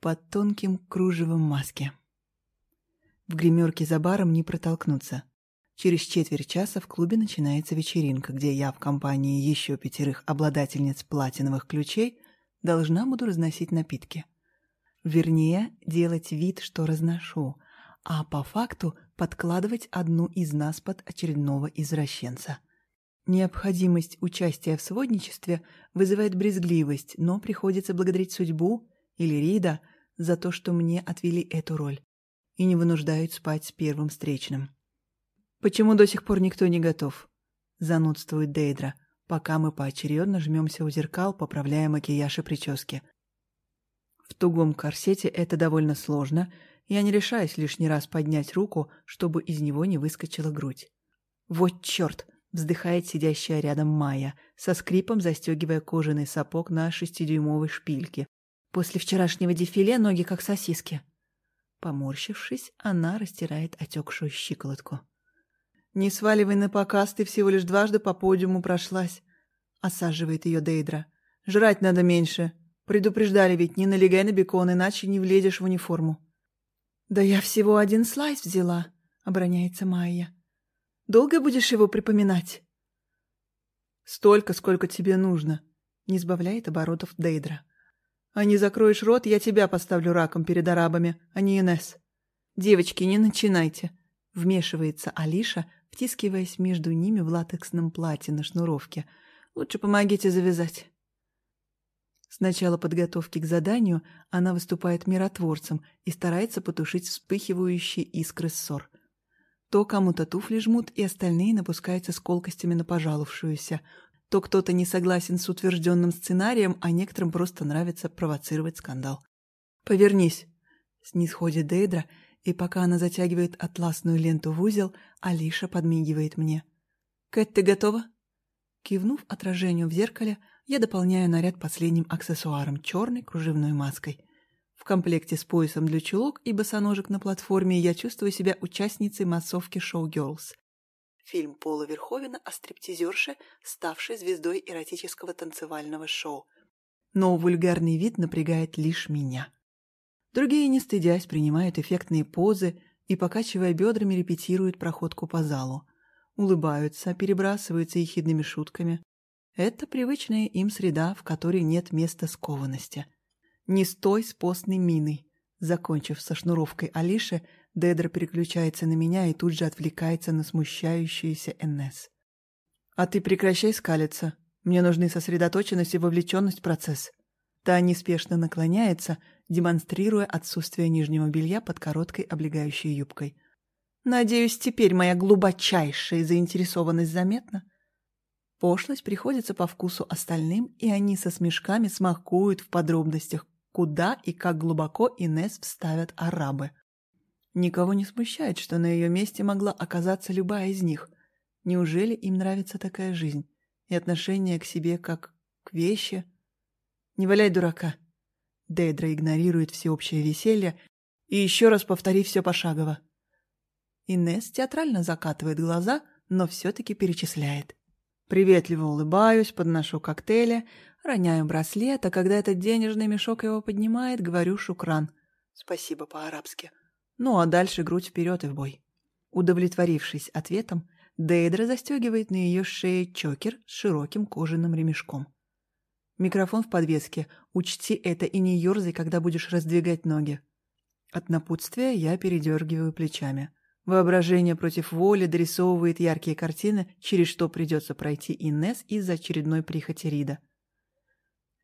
под тонким кружевом маски. В гримерке за баром не протолкнуться. Через четверть часа в клубе начинается вечеринка, где я в компании еще пятерых обладательниц платиновых ключей должна буду разносить напитки. Вернее, делать вид, что разношу, а по факту подкладывать одну из нас под очередного извращенца. Необходимость участия в сводничестве вызывает брезгливость, но приходится благодарить судьбу или Рида за то, что мне отвели эту роль и не вынуждают спать с первым встречным. «Почему до сих пор никто не готов?» — занудствует Дейдра, пока мы поочередно жмемся у зеркал, поправляя макияж и прически. В тугом корсете это довольно сложно, я не решаюсь лишний раз поднять руку, чтобы из него не выскочила грудь. «Вот черт!» — вздыхает сидящая рядом Майя, со скрипом застегивая кожаный сапог на шестидюймовой шпильке. «После вчерашнего дефиле ноги как сосиски». Поморщившись, она растирает отекшую щиколотку. «Не сваливай на показ, ты всего лишь дважды по подиуму прошлась», — осаживает ее Дейдра. «Жрать надо меньше. Предупреждали ведь, не налегай на бекон, иначе не влезешь в униформу». «Да я всего один слайс взяла», — обороняется Майя. «Долго будешь его припоминать?» «Столько, сколько тебе нужно», — не сбавляет оборотов Дейдра. «А не закроешь рот, я тебя поставлю раком перед арабами, а не Инесс. Девочки, не начинайте», — вмешивается Алиша, втискиваясь между ними в латексном платье на шнуровке. «Лучше помогите завязать». С начала подготовки к заданию она выступает миротворцем и старается потушить вспыхивающие искры ссор. То кому-то туфли жмут, и остальные напускаются с колкостями на пожаловавшуюся. То кто-то не согласен с утвержденным сценарием, а некоторым просто нравится провоцировать скандал. «Повернись!» — снисходит Дейдра, и пока она затягивает атласную ленту в узел, Алиша подмигивает мне. «Кэт, ты готова?» Кивнув отражению в зеркале, я дополняю наряд последним аксессуаром – черной кружевной маской. В комплекте с поясом для чулок и босоножек на платформе я чувствую себя участницей массовки шоу «Girls». Фильм Пола Верховена о стриптизерше, ставшей звездой эротического танцевального шоу. Но вульгарный вид напрягает лишь меня. Другие, не стыдясь, принимают эффектные позы и, покачивая бедрами, репетируют проходку по залу. Улыбаются, перебрасываются ехидными шутками. Это привычная им среда, в которой нет места скованности. Не стой с постной миной. Закончив со шнуровкой Алиши, Дедра переключается на меня и тут же отвлекается на смущающуюся Эннес. «А ты прекращай скалиться. Мне нужны сосредоточенность и вовлеченность в процесс». Та неспешно наклоняется, демонстрируя отсутствие нижнего белья под короткой облегающей юбкой. «Надеюсь, теперь моя глубочайшая заинтересованность заметна?» Пошлость приходится по вкусу остальным, и они со смешками смакуют в подробностях, куда и как глубоко Инес вставят арабы. Никого не смущает, что на ее месте могла оказаться любая из них. Неужели им нравится такая жизнь и отношение к себе как к вещи? Не валяй дурака. Дейдра игнорирует всеобщее веселье и еще раз повтори все пошагово. Инес театрально закатывает глаза, но все-таки перечисляет. Приветливо улыбаюсь, подношу коктейли, роняю браслет, а когда этот денежный мешок его поднимает, говорю «шукран». Спасибо по-арабски. Ну а дальше грудь вперед и в бой. Удовлетворившись ответом, Дейдра застегивает на ее шее чокер с широким кожаным ремешком. Микрофон в подвеске. Учти это и не ерзай, когда будешь раздвигать ноги. От напутствия я передергиваю плечами. Воображение против воли дорисовывает яркие картины, через что придется пройти Инес из-за очередной прихоти Рида.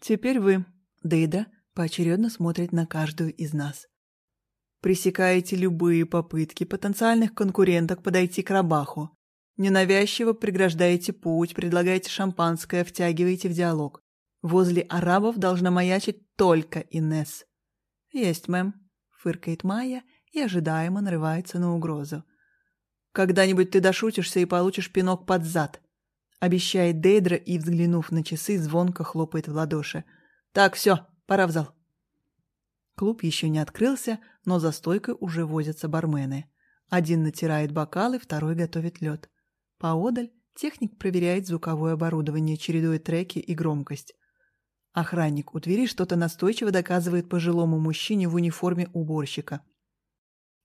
«Теперь вы», — Дейда поочередно смотрит на каждую из нас. Пресекаете любые попытки потенциальных конкуренток подойти к рабаху. Ненавязчиво преграждаете путь, предлагаете шампанское, втягиваете в диалог. Возле арабов должна маячить только Инес. «Есть, мэм», — фыркает Майя и ожидаемо нарывается на угрозу. «Когда-нибудь ты дошутишься и получишь пинок под зад», — обещает Дейдра и, взглянув на часы, звонко хлопает в ладоши. «Так, все, пора в зал». Клуб еще не открылся, но за стойкой уже возятся бармены. Один натирает бокалы, второй готовит лед. Поодаль техник проверяет звуковое оборудование, чередуя треки и громкость. Охранник у двери что-то настойчиво доказывает пожилому мужчине в униформе уборщика.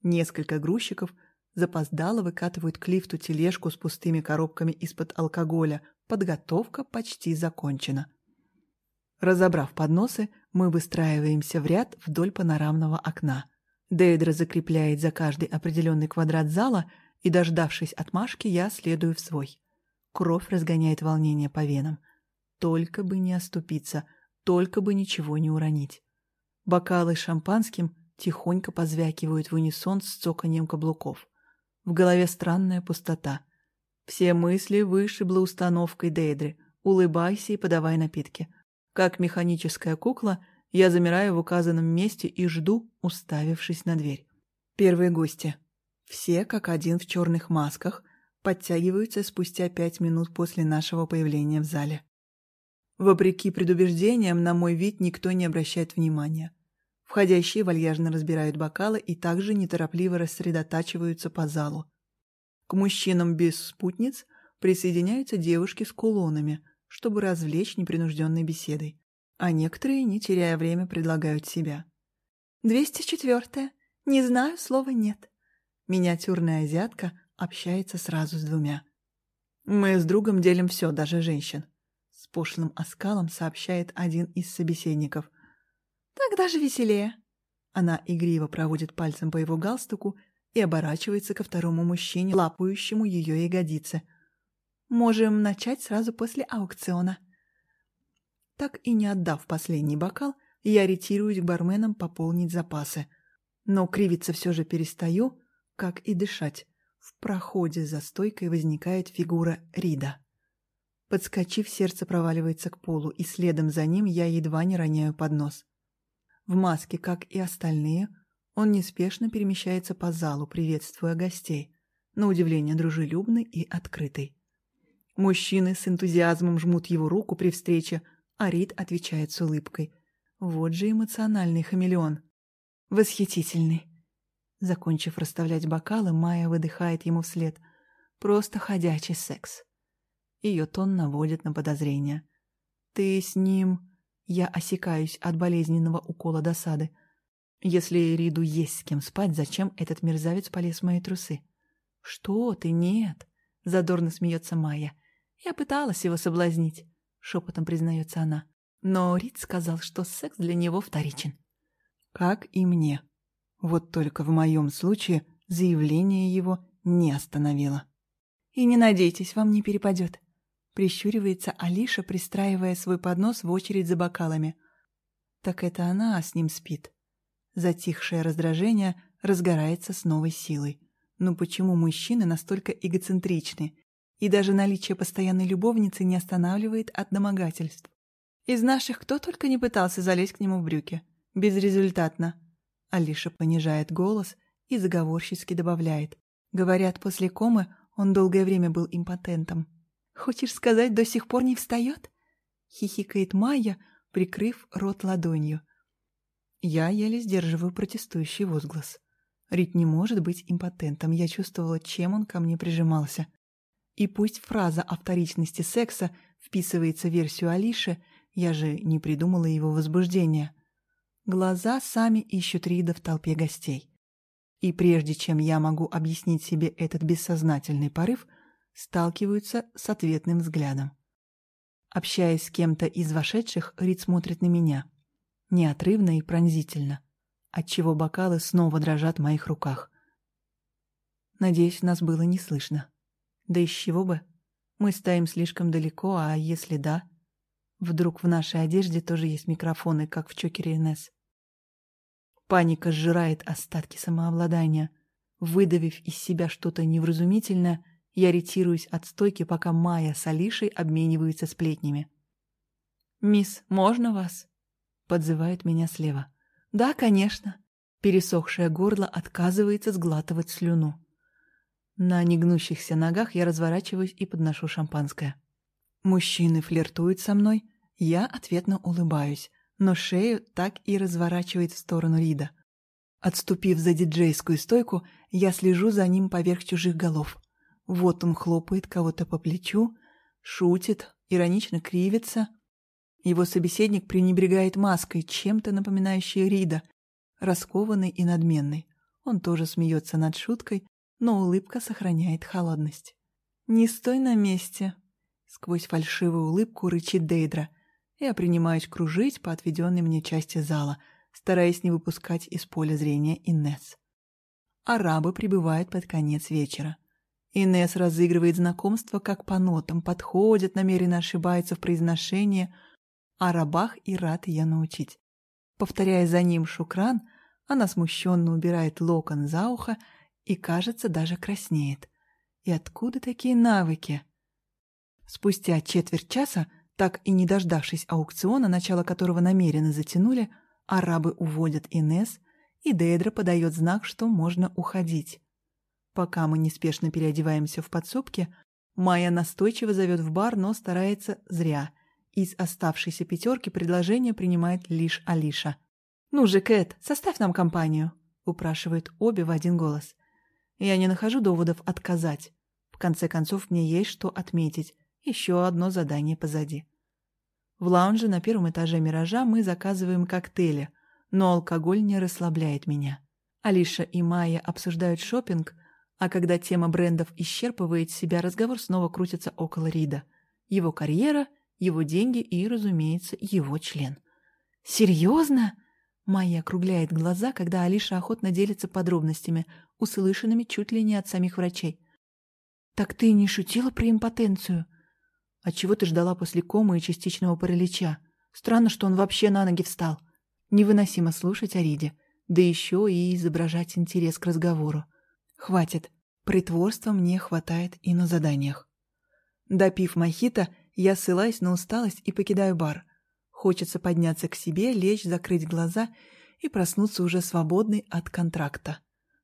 Несколько грузчиков запоздало выкатывают к лифту тележку с пустыми коробками из-под алкоголя. Подготовка почти закончена. Разобрав подносы, мы выстраиваемся в ряд вдоль панорамного окна. Дейдра закрепляет за каждый определенный квадрат зала, и, дождавшись отмашки, я следую в свой. Кровь разгоняет волнение по венам. Только бы не оступиться, только бы ничего не уронить. Бокалы с шампанским тихонько позвякивают в унисон с цоканьем каблуков. В голове странная пустота. Все мысли вышибла установкой Дейдры. Улыбайся и подавай напитки. Как механическая кукла, я замираю в указанном месте и жду, уставившись на дверь. Первые гости. Все, как один в черных масках, подтягиваются спустя пять минут после нашего появления в зале. Вопреки предубеждениям, на мой вид никто не обращает внимания. Входящие вальяжно разбирают бокалы и также неторопливо рассредотачиваются по залу. К мужчинам без спутниц присоединяются девушки с кулонами, чтобы развлечь непринужденной беседой. А некоторые, не теряя время, предлагают себя. «Двести четвертая. Не знаю, слова нет». Миниатюрная азиатка общается сразу с двумя. «Мы с другом делим все, даже женщин», — с пошлым оскалом сообщает один из собеседников. «Так даже веселее». Она игриво проводит пальцем по его галстуку и оборачивается ко второму мужчине, лапающему ее ягодицы. «Можем начать сразу после аукциона». Так и не отдав последний бокал, я ретируюсь к барменам пополнить запасы. Но кривиться все же перестаю, как и дышать. В проходе за стойкой возникает фигура Рида. Подскочив, сердце проваливается к полу, и следом за ним я едва не роняю поднос. В маске, как и остальные, он неспешно перемещается по залу, приветствуя гостей, на удивление дружелюбный и открытый. Мужчины с энтузиазмом жмут его руку при встрече, а Рид отвечает с улыбкой. Вот же эмоциональный хамелеон. Восхитительный. Закончив расставлять бокалы, Майя выдыхает ему вслед. Просто ходячий секс. Ее тон наводит на подозрение. «Ты с ним...» Я осекаюсь от болезненного укола досады. Если Риду есть с кем спать, зачем этот мерзавец полез в мои трусы? «Что ты, нет!» — задорно смеется Майя. «Я пыталась его соблазнить. — шепотом признается она. Но Рид сказал, что секс для него вторичен. Как и мне. Вот только в моем случае заявление его не остановило. «И не надейтесь, вам не перепадет», — прищуривается Алиша, пристраивая свой поднос в очередь за бокалами. Так это она с ним спит. Затихшее раздражение разгорается с новой силой. Но почему мужчины настолько эгоцентричны и даже наличие постоянной любовницы не останавливает от домогательств. Из наших кто только не пытался залезть к нему в брюки. Безрезультатно. Алиша понижает голос и заговорщицки добавляет. Говорят, после комы он долгое время был импотентом. «Хочешь сказать, до сих пор не встает?» Хихикает Майя, прикрыв рот ладонью. Я еле сдерживаю протестующий возглас. Рит не может быть импотентом. Я чувствовала, чем он ко мне прижимался. И пусть фраза о вторичности секса вписывается в версию Алиши, я же не придумала его возбуждения. Глаза сами ищут Рида в толпе гостей. И прежде чем я могу объяснить себе этот бессознательный порыв, сталкиваются с ответным взглядом. Общаясь с кем-то из вошедших, Рид смотрит на меня. Неотрывно и пронзительно, отчего бокалы снова дрожат в моих руках. Надеюсь, нас было не слышно. Да из чего бы? Мы стоим слишком далеко, а если да? Вдруг в нашей одежде тоже есть микрофоны, как в чокере НС. Паника сжирает остатки самообладания. Выдавив из себя что-то невразумительное, я ретируюсь от стойки, пока Майя с Алишей обмениваются сплетнями. «Мисс, можно вас?» — подзывает меня слева. «Да, конечно». Пересохшее горло отказывается сглатывать слюну. На негнущихся ногах я разворачиваюсь и подношу шампанское. Мужчины флиртуют со мной, я ответно улыбаюсь, но шею так и разворачивает в сторону Рида. Отступив за диджейскую стойку, я слежу за ним поверх чужих голов. Вот он хлопает кого-то по плечу, шутит, иронично кривится. Его собеседник пренебрегает маской, чем-то напоминающей Рида, раскованный и надменный. Он тоже смеется над шуткой, но улыбка сохраняет холодность. «Не стой на месте!» Сквозь фальшивую улыбку рычит Дейдра. Я принимаюсь кружить по отведенной мне части зала, стараясь не выпускать из поля зрения Иннес. Арабы прибывают под конец вечера. Инесс разыгрывает знакомство как по нотам, подходит, намеренно ошибается в произношении. О рабах и рад я научить. Повторяя за ним шукран, она смущенно убирает локон за ухо и, кажется, даже краснеет. И откуда такие навыки? Спустя четверть часа, так и не дождавшись аукциона, начало которого намеренно затянули, арабы уводят Инес, и Дейдра подает знак, что можно уходить. Пока мы неспешно переодеваемся в подсобке, Майя настойчиво зовет в бар, но старается зря. Из оставшейся пятерки предложение принимает лишь Алиша. «Ну же, Кэт, составь нам компанию», — упрашивает обе в один голос. Я не нахожу доводов отказать. В конце концов, мне есть что отметить. Еще одно задание позади. В лаунже на первом этаже «Миража» мы заказываем коктейли, но алкоголь не расслабляет меня. Алиша и Майя обсуждают шопинг, а когда тема брендов исчерпывает себя, разговор снова крутится около Рида. Его карьера, его деньги и, разумеется, его член. «Серьезно?» Майя округляет глаза, когда Алиша охотно делится подробностями, услышанными чуть ли не от самих врачей. «Так ты не шутила про импотенцию?» «А чего ты ждала после комы и частичного паралича? Странно, что он вообще на ноги встал. Невыносимо слушать о Риде, да еще и изображать интерес к разговору. Хватит. Притворства мне хватает и на заданиях. Допив мохито, я ссылаюсь на усталость и покидаю бар. Хочется подняться к себе, лечь, закрыть глаза и проснуться уже свободной от контракта.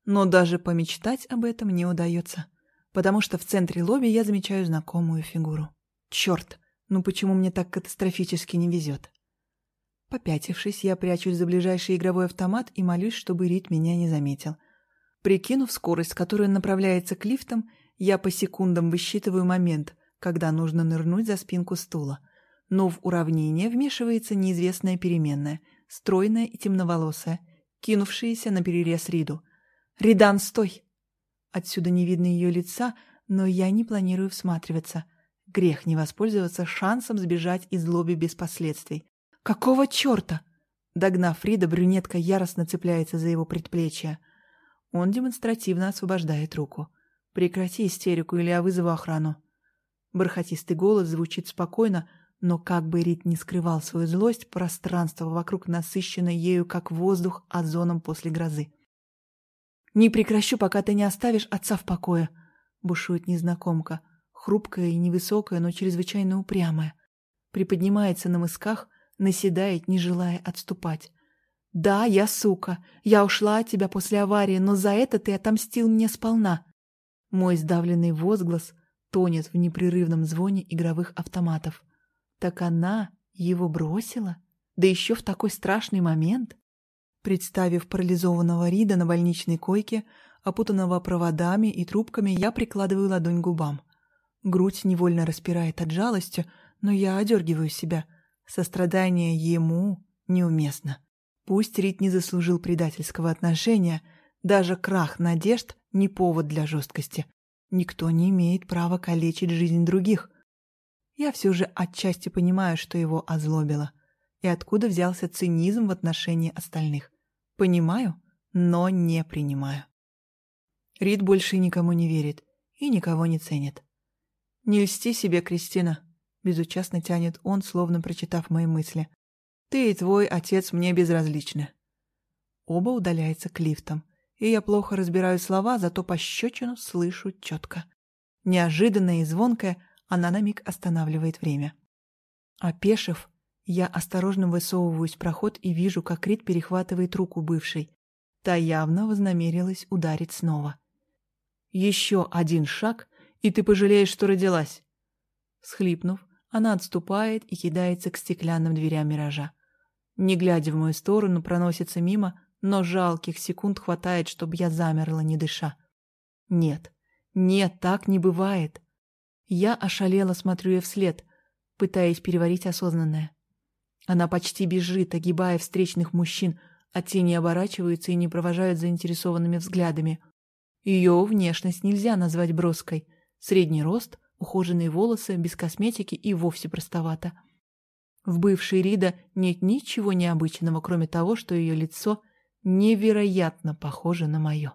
Но даже помечтать об этом не удается, потому что в центре лобби я замечаю знакомую фигуру. Черт, ну почему мне так катастрофически не везет? Попятившись, я прячусь за ближайший игровой автомат и молюсь, чтобы Рит меня не заметил. Прикинув скорость, с которой он направляется к лифтам, я по секундам высчитываю момент, когда нужно нырнуть за спинку стула. Но в уравнение вмешивается неизвестная переменная, стройная и темноволосая, кинувшаяся на перерез Риду. «Ридан, стой!» Отсюда не видно ее лица, но я не планирую всматриваться. Грех не воспользоваться шансом сбежать из лобби без последствий. «Какого черта?» Догнав Рида, брюнетка яростно цепляется за его предплечье. Он демонстративно освобождает руку. «Прекрати истерику, или я вызову охрану». Бархатистый голос звучит спокойно, но как бы Рит не скрывал свою злость, пространство вокруг насыщено ею, как воздух озоном после грозы. «Не прекращу, пока ты не оставишь отца в покое», — бушует незнакомка, хрупкая и невысокая, но чрезвычайно упрямая. Приподнимается на мысках, наседает, не желая отступать. «Да, я сука. Я ушла от тебя после аварии, но за это ты отомстил мне сполна». Мой сдавленный возглас тонет в непрерывном звоне игровых автоматов. Так она его бросила? Да еще в такой страшный момент? Представив парализованного Рида на больничной койке, опутанного проводами и трубками, я прикладываю ладонь к губам. Грудь невольно распирает от жалости, но я одергиваю себя. Сострадание ему неуместно. Пусть Рит не заслужил предательского отношения, даже крах надежд не повод для жесткости. Никто не имеет права калечить жизнь других. Я все же отчасти понимаю, что его озлобило, и откуда взялся цинизм в отношении остальных. Понимаю, но не принимаю. Рид больше никому не верит и никого не ценит. «Не льсти себе, Кристина», — безучастно тянет он, словно прочитав мои мысли. Ты и твой отец мне безразличны. Оба удаляются к лифтам, и я плохо разбираю слова, зато пощечину слышу четко. Неожиданная и звонкая, она на миг останавливает время. Опешив, я осторожно высовываюсь в проход и вижу, как Рит перехватывает руку бывшей. Та явно вознамерилась ударить снова. «Еще один шаг, и ты пожалеешь, что родилась!» Схлипнув, она отступает и кидается к стеклянным дверям миража. Не глядя в мою сторону, проносится мимо, но жалких секунд хватает, чтобы я замерла, не дыша. Нет, нет, так не бывает. Я ошалела, смотрю ей вслед, пытаясь переварить осознанное. Она почти бежит, огибая встречных мужчин, а те не оборачиваются и не провожают заинтересованными взглядами. Ее внешность нельзя назвать броской. Средний рост, ухоженные волосы, без косметики и вовсе простовато. В бывшей Рида нет ничего необычного, кроме того, что ее лицо невероятно похоже на мое.